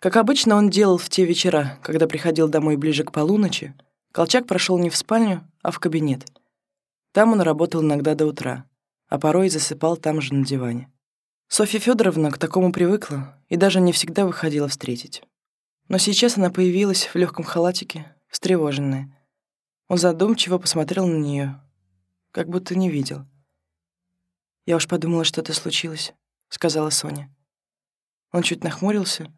Как обычно он делал в те вечера, когда приходил домой ближе к полуночи, Колчак прошел не в спальню, а в кабинет. Там он работал иногда до утра, а порой засыпал там же на диване. Софья Федоровна к такому привыкла и даже не всегда выходила встретить. Но сейчас она появилась в легком халатике, встревоженная. Он задумчиво посмотрел на нее, как будто не видел. «Я уж подумала, что-то случилось», — сказала Соня. Он чуть нахмурился,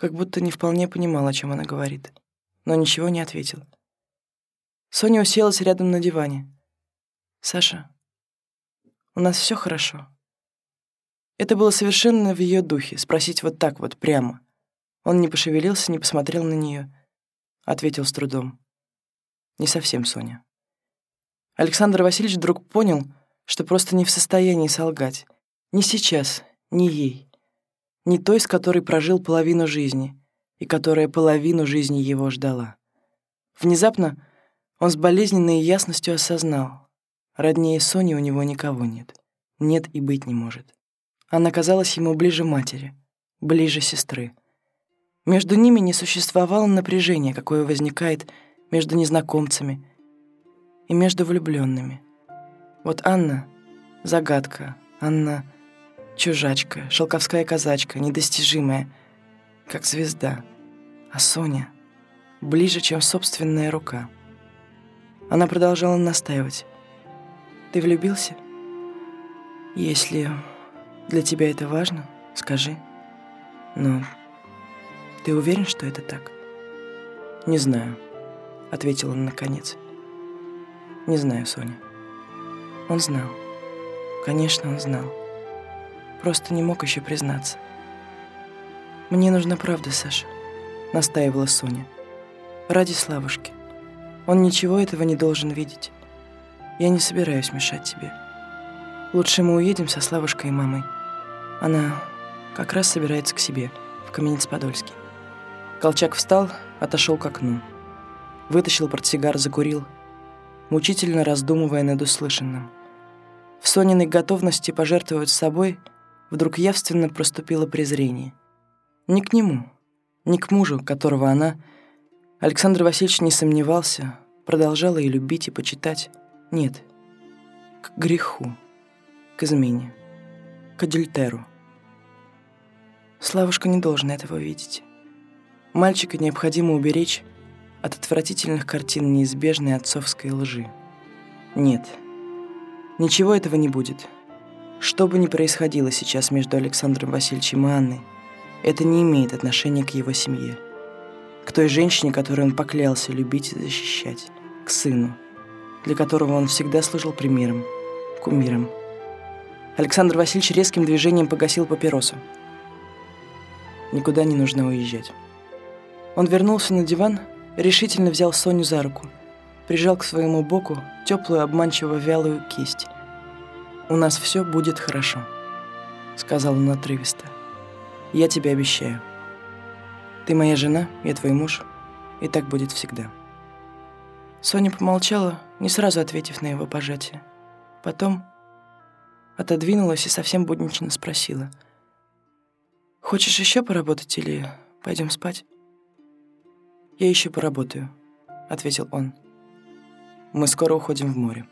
как будто не вполне понимал, о чем она говорит, но ничего не ответил. Соня уселась рядом на диване. «Саша, у нас все хорошо». Это было совершенно в ее духе, спросить вот так вот, прямо. Он не пошевелился, не посмотрел на нее, ответил с трудом. «Не совсем, Соня». Александр Васильевич вдруг понял, что просто не в состоянии солгать. Ни сейчас, ни ей. Ни той, с которой прожил половину жизни, и которая половину жизни его ждала. Внезапно он с болезненной ясностью осознал. Роднее Сони у него никого нет. Нет и быть не может. Она казалась ему ближе матери, ближе сестры. Между ними не существовало напряжения, какое возникает между незнакомцами и между влюбленными. Вот Анна — загадка, Анна — чужачка, шелковская казачка, недостижимая, как звезда. А Соня — ближе, чем собственная рука — она продолжала настаивать. «Ты влюбился? Если для тебя это важно, скажи. Но ты уверен, что это так?» «Не знаю», — ответил он наконец. «Не знаю, Соня». Он знал. Конечно, он знал. Просто не мог еще признаться. «Мне нужна правда, Саша», — настаивала Соня. «Ради Славушки. Он ничего этого не должен видеть. Я не собираюсь мешать тебе. Лучше мы уедем со Славушкой и мамой. Она как раз собирается к себе, в Каменец-Подольский. Колчак встал, отошел к окну. Вытащил портсигар, закурил, мучительно раздумывая над услышанным. В Сониной готовности пожертвовать собой вдруг явственно проступило презрение. Не к нему, не к мужу, которого она Александр Васильевич не сомневался, продолжал и любить, и почитать. Нет, к греху, к измене, к адюльтеру. Славушка не должен этого видеть. Мальчика необходимо уберечь от отвратительных картин неизбежной отцовской лжи. Нет, ничего этого не будет. Что бы ни происходило сейчас между Александром Васильевичем и Анной, это не имеет отношения к его семье к той женщине, которую он поклялся любить и защищать, к сыну, для которого он всегда служил примером, кумиром. Александр Васильевич резким движением погасил папиросу. Никуда не нужно уезжать. Он вернулся на диван, решительно взял Соню за руку, прижал к своему боку теплую, обманчиво вялую кисть. «У нас все будет хорошо», — сказал он отрывисто. «Я тебе обещаю». Ты моя жена, я твой муж, и так будет всегда». Соня помолчала, не сразу ответив на его пожатие. Потом отодвинулась и совсем буднично спросила. «Хочешь еще поработать или пойдем спать?» «Я еще поработаю», — ответил он. «Мы скоро уходим в море».